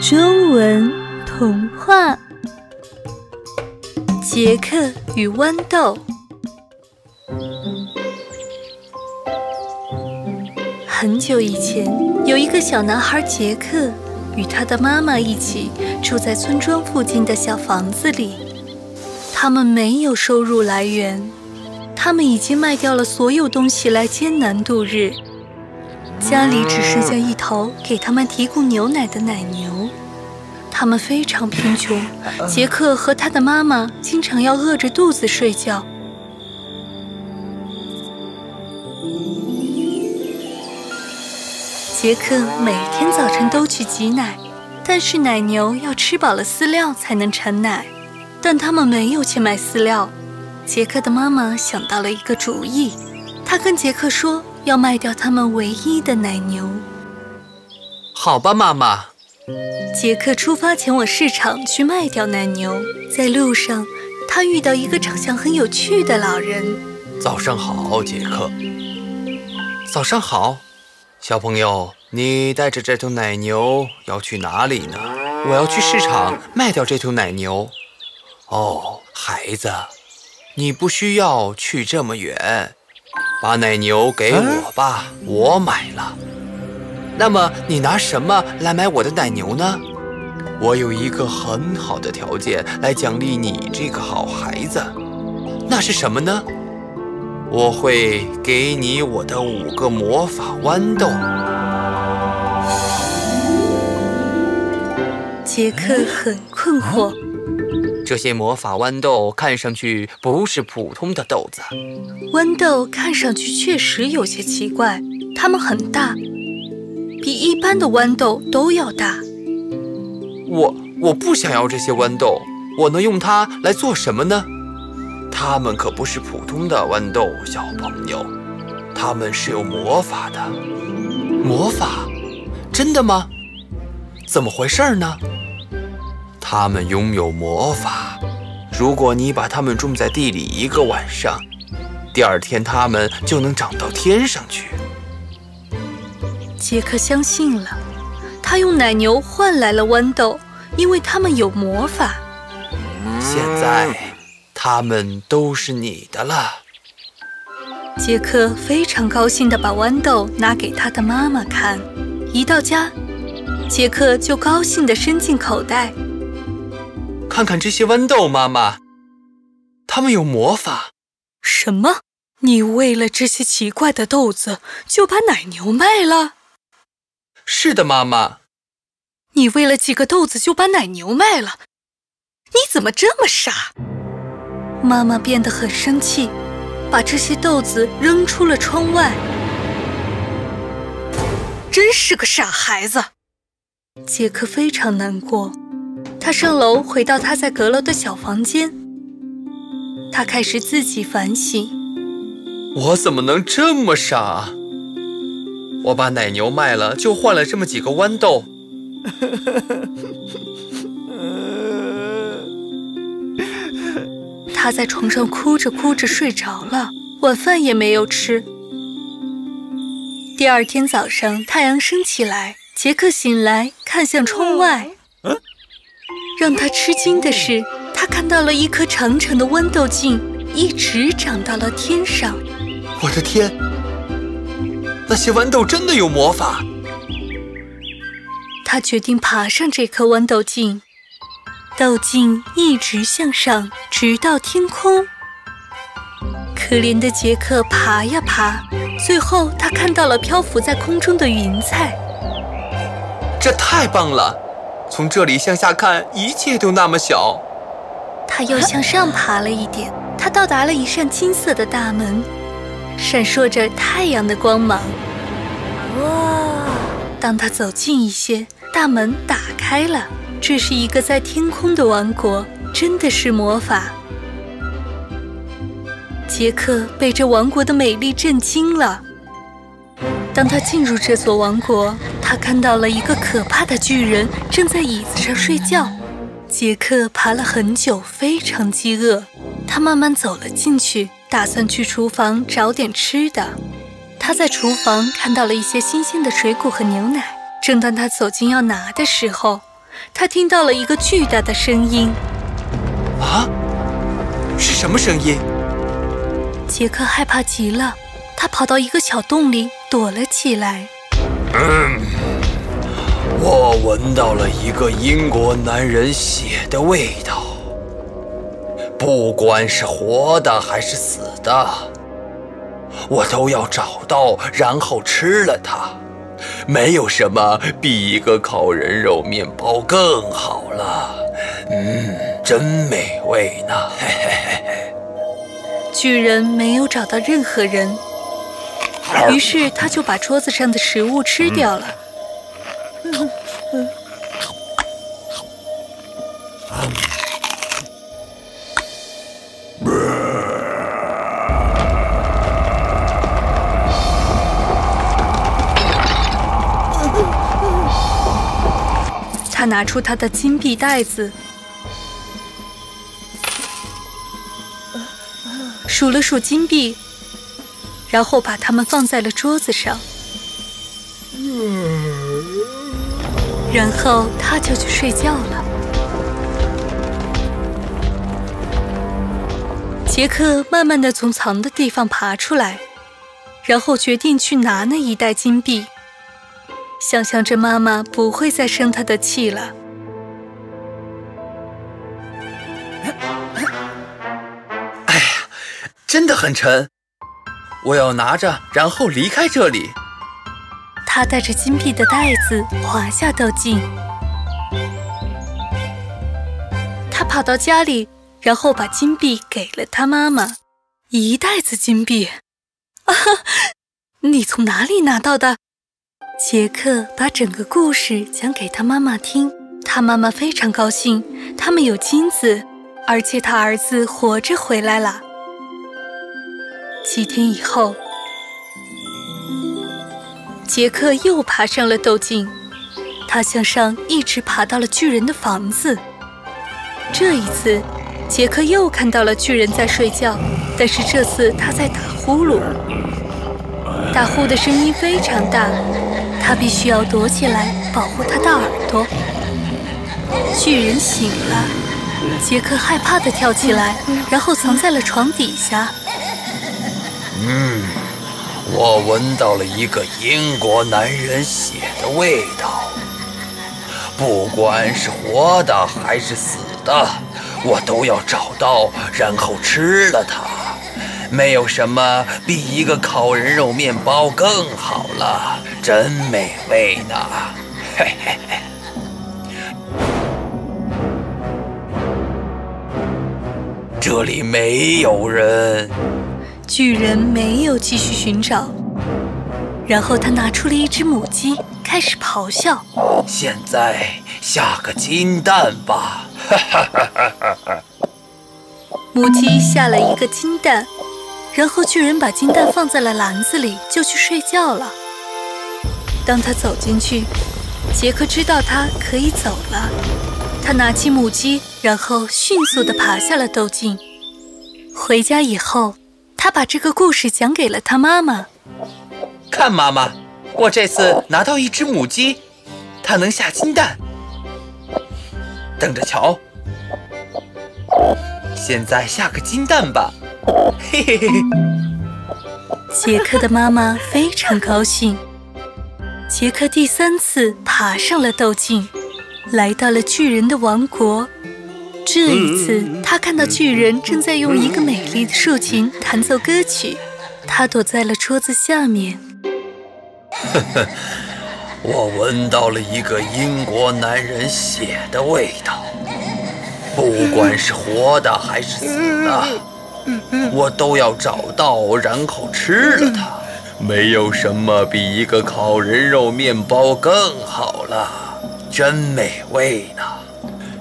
中文童话：杰克与豌豆。很久以前，有一个小男孩杰克，与他的妈妈一起住在村庄附近的小房子里。他们没有收入来源，他们已经卖掉了所有东西来艰难度日。家里只剩下一头给他们提供牛奶的奶牛，他们非常贫穷。杰克和他的妈妈经常要饿着肚子睡觉。杰克每天早晨都去挤奶，但是奶牛要吃饱了饲料才能产奶，但他们没有钱买饲料。杰克的妈妈想到了一个主意，她跟杰克说。要卖掉他们唯一的奶牛。好吧，妈妈。杰克出发前往市场去卖掉奶牛，在路上，他遇到一个长相很有趣的老人。早上好，杰克。早上好，小朋友，你带着这头奶牛要去哪里呢？我要去市场卖掉这头奶牛。哦，孩子，你不需要去这么远。把奶牛给我吧，我买了。那么你拿什么来买我的奶牛呢？我有一个很好的条件来奖励你这个好孩子，那是什么呢？我会给你我的五个魔法豌豆。杰克很困惑。这些魔法豌豆看上去不是普通的豆子。豌豆看上去确实有些奇怪，它们很大，比一般的豌豆都要大。我我不想要这些豌豆，我能用它来做什么呢？它们可不是普通的豌豆，小朋友，它们是有魔法的。魔法？真的吗？怎么回事呢？它们拥有魔法，如果你把它们种在地里一个晚上，第二天它们就能长到天上去。杰克相信了，他用奶牛换来了豌豆，因为它们有魔法。现在，它们都是你的了。杰克非常高兴地把豌豆拿给他的妈妈看。一到家，杰克就高兴地伸进口袋。看看这些豌豆，妈妈，它们有魔法。什么？你为了这些奇怪的豆子就把奶牛卖了？是的，妈妈。你为了几个豆子就把奶牛卖了？你怎么这么傻？妈妈变得很生气，把这些豆子扔出了窗外。真是个傻孩子。杰克非常难过。他上楼，回到他在阁楼的小房间。他开始自己反省：我怎么能这么傻？我把奶牛卖了，就换了这么几个豌豆。他在床上哭着哭着睡着了，晚饭也没有吃。第二天早上，太阳升起来，杰克醒来，看向窗外。让他吃惊的是，他看到了一颗长长的豌豆茎，一直长到了天上。我的天，那些豌豆真的有魔法！他决定爬上这颗豌豆茎，豆茎一直向上，直到天空。可怜的杰克爬呀爬，最后他看到了漂浮在空中的云彩。这太棒了！从这里向下看，一切都那么小。他又向上爬了一点，他到达了一扇金色的大门，闪烁着太阳的光芒。哇！当他走近一些，大门打开了。这是一个在天空的王国，真的是魔法。杰克被这王国的美丽震惊了。当他进入这座王国，他看到了一个可怕的巨人正在椅子上睡觉。杰克爬了很久，非常饥饿。他慢慢走了进去，打算去厨房找点吃的。他在厨房看到了一些新鲜的水果和牛奶。正当他走近要拿的时候，他听到了一个巨大的声音。啊，是什么声音？杰克害怕极了，他跑到一个小洞里躲了起来。嗯，我闻到了一个英国男人血的味道，不管是活的还是死的，我都要找到，然后吃了它。没有什么比一个烤人肉面包更好了，嗯，真美味呢。嘿嘿嘿嘿。巨人没有找到任何人，于是他就把桌子上的食物吃掉了。他拿出他的金币袋子，数了数金币，然后把它们放在了桌子上，然后他就去睡觉了。杰克慢慢的从藏的地方爬出来，然后决定去拿那一袋金币。想象着妈妈不会再生他的气了。哎呀，真的很沉，我要拿着，然后离开这里。他带着金币的袋子滑下斗井，他跑到家里，然后把金币给了他妈妈，一袋子金币。啊哈，你从哪里拿到的？杰克把整个故事讲给他妈妈听，他妈妈非常高兴，他们有金子，而且他儿子活着回来了。几天以后，杰克又爬上了斗镜，他向上一直爬到了巨人的房子。这一次，杰克又看到了巨人在睡觉，但是这次他在打呼噜，打呼的声音非常大。他必须要躲起来保护他的耳朵。巨人醒了，杰克害怕的跳起来，然后藏在了床底下。嗯，我闻到了一个英国男人血的味道。不管是活的还是死的，我都要找到，然后吃了它。没有什么比一个烤人肉面包更好了，真美味呢！嘿嘿嘿。这里没有人。巨人没有继续寻找，然后他拿出了一只母鸡，开始咆哮。现在下个金蛋吧！哈哈哈哈哈！母鸡下了一个金蛋。然后巨人把金蛋放在了篮子里，就去睡觉了。当他走进去，杰克知道他可以走了。他拿起母鸡，然后迅速地爬下了豆茎。回家以后，他把这个故事讲给了他妈妈。看，妈妈，我这次拿到一只母鸡，它能下金蛋。等着瞧，现在下个金蛋吧。嘿嘿嘿，杰克的妈妈非常高兴。杰克第三次爬上了斗井，来到了巨人的王国。这一次，他看到巨人正在用一个美丽的竖琴弹奏歌曲。他躲在了桌子下面。呵呵，我闻到了一个英国男人血的味道，不管是活的还是死的。我都要找到，然后吃了它。没有什么比一个烤人肉面包更好了，真美味呢。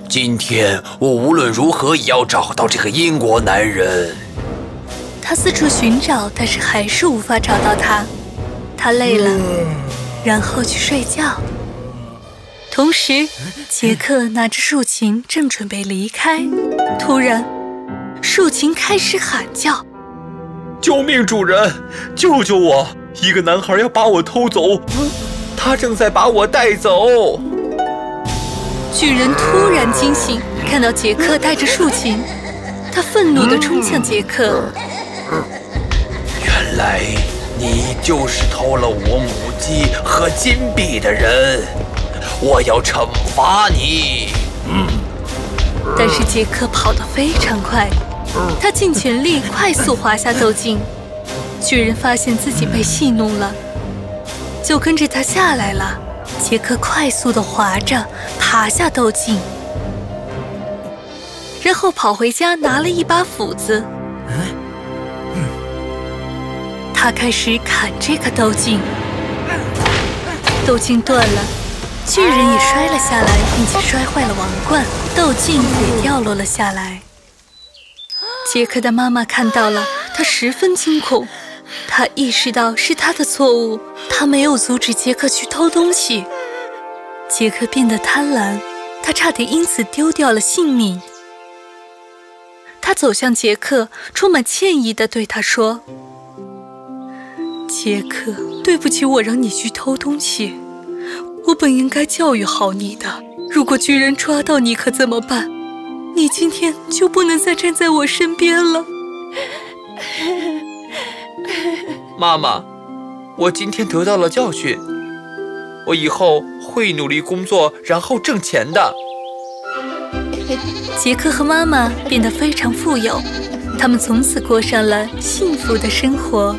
今天我无论如何也要找到这个英国男人。他四处寻找，但是还是无法找到他。他累了，然后去睡觉。同时，杰克拿着竖琴，正准备离开，突然。竖琴开始喊叫：“救命！主人，救救我！一个男孩要把我偷走，他正在把我带走。巨人突然惊醒，看到杰克带着竖琴，他愤怒地冲向杰克。原来你就是偷了我母鸡和金币的人，我要惩罚你。嗯。但是杰克跑得非常快，他尽全力快速滑下斗镜。巨人发现自己被戏弄了，就跟着他下来了。杰克快速地滑着爬下斗镜，然后跑回家拿了一把斧子。他开始砍这个斗镜，斗镜断了，巨人也摔了下来，并且摔坏了王冠，斗镜也掉落了下来。杰克的妈妈看到了，她十分惊恐。他意识到是他的错误，他没有阻止杰克去偷东西。杰克变得贪婪，他差点因此丢掉了性命。他走向杰克，充满歉意地对他说：“杰克，对不起，我让你去偷东西，我本应该教育好你的。如果巨人抓到你，可怎么办？你今天就不能再站在我身边了。” 妈妈，我今天得到了教训，我以后会努力工作，然后挣钱的。杰克和妈妈变得非常富有，他们从此过上了幸福的生活。